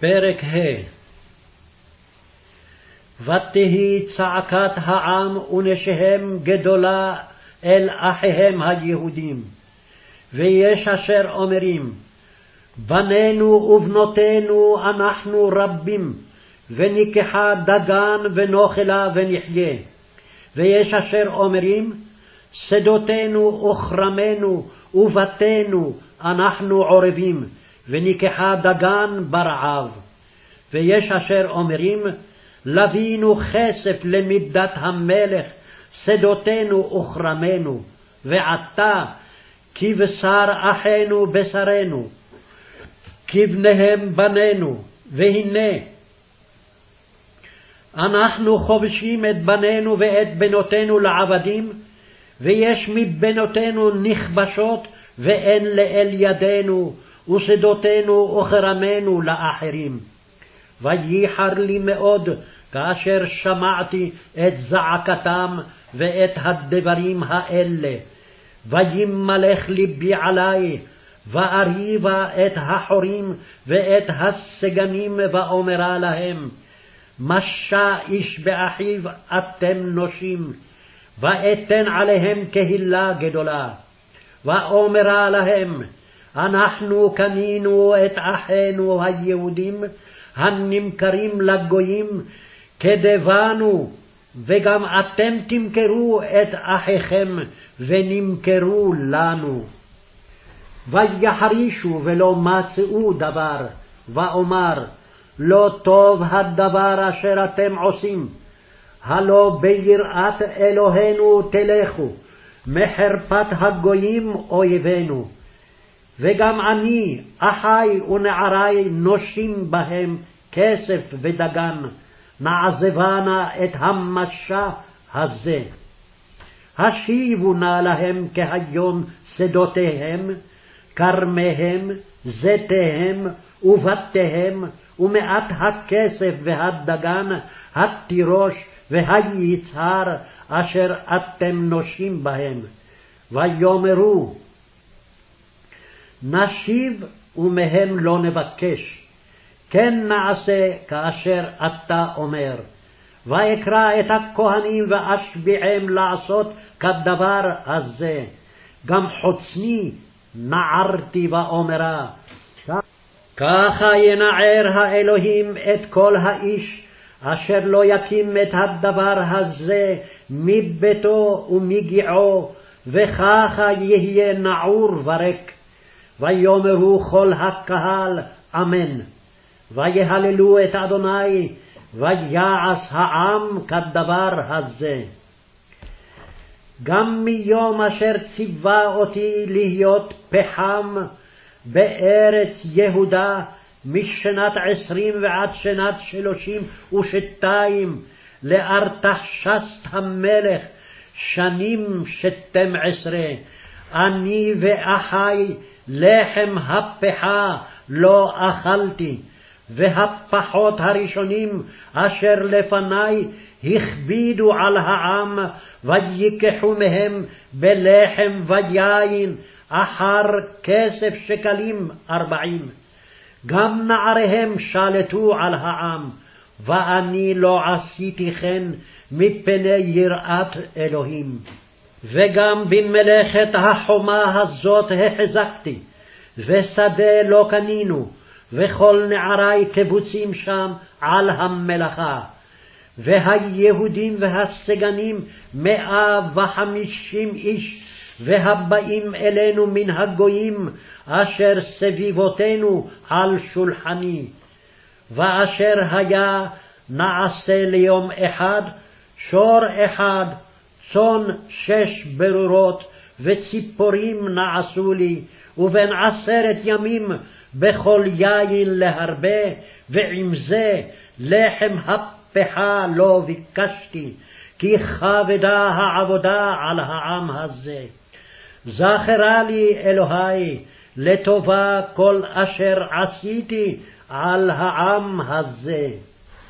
פרק ה' ותהי צעקת העם ונשיהם גדולה אל אחיהם היהודים. ויש אשר אומרים, בנינו ובנותינו אנחנו רבים, וניקחה דגן ונאכלה ונחיה. ויש אשר אומרים, שדותינו וכרמנו ובתינו אנחנו עורבים, וניקחה דגן ברעב. ויש אשר אומרים, לווינו כסף למידת המלך, שדותינו וכרמנו, ועתה כבשר אחינו בשרנו, כבניהם בנינו, והנה אנחנו חובשים את בנינו ואת בנותינו לעבדים, ויש מבנותינו נכבשות, ואין לאל ידינו, ושדותינו וכרמנו לאחרים. וייחר לי מאוד כאשר שמעתי את זעקתם ואת הדברים האלה. וימלך ליבי עלי, ואריבה את החורים ואת הסגנים, ואומרה להם, משה איש באחיו אתם נושים, ואתן עליהם קהילה גדולה. ואומרה להם, אנחנו קנינו את אחינו היהודים הנמכרים לגויים כדבנו, וגם אתם תמכרו את אחיכם ונמכרו לנו. ויחרישו ולא מצאו דבר, ואומר, לא טוב הדבר אשר אתם עושים, הלא ביראת אלוהינו תלכו, מחרפת הגויים אויבינו. וגם אני, אחי ונערי נושים בהם כסף ודגן, נעזבנה את המשא הזה. השיבו נא להם כהיום שדותיהם, כרמיהם, זיתיהם ובתיהם, ומעט הכסף והדגן, התירוש והיצהר, אשר אתם נושים בהם. ויאמרו, נשיב ומהם לא נבקש, כן נעשה כאשר אתה אומר. ואקרא את הכהנים ואשביעם לעשות כדבר הזה. גם חוצני נערתי ואומרה. ככה ינער האלוהים את כל האיש אשר לא יקים את הדבר הזה מביתו ומגיעו, וככה יהיה נעור וריק. ויאמרו כל הקהל אמן. ויהללו את אדוני, ויעש העם כדבר הזה. גם מיום אשר ציווה אותי להיות פחם בארץ יהודה, משנת עשרים ועד שנת שלושים ושתיים, לארתחשסט המלך, שנים שתים עשרה, אני ואחי לחם הפחה לא אכלתי, והפחות הראשונים אשר לפני הכבידו על העם, ויקחו מהם בלחם ויין, אחר כסף שקלים ארבעים. גם נעריהם שלטו על העם, ואני לא עשיתי כן מפני יראת אלוהים. וגם במלאכת החומה הזאת החזקתי, ושדה לא קנינו, וכל נערי קבוצים שם על המלאכה. והיהודים והסגנים מאה וחמישים איש, והבאים אלינו מן הגויים, אשר סביבותינו על שולחני. ואשר היה נעשה ליום אחד, שור אחד, צאן שש ברורות, וציפורים נעשו לי, ובין עשרת ימים בכל יין להרבה, ועם זה לחם הפכה לא ביקשתי, כי כבדה העבודה על העם הזה. זכרה לי אלוהי לטובה כל אשר עשיתי על העם הזה.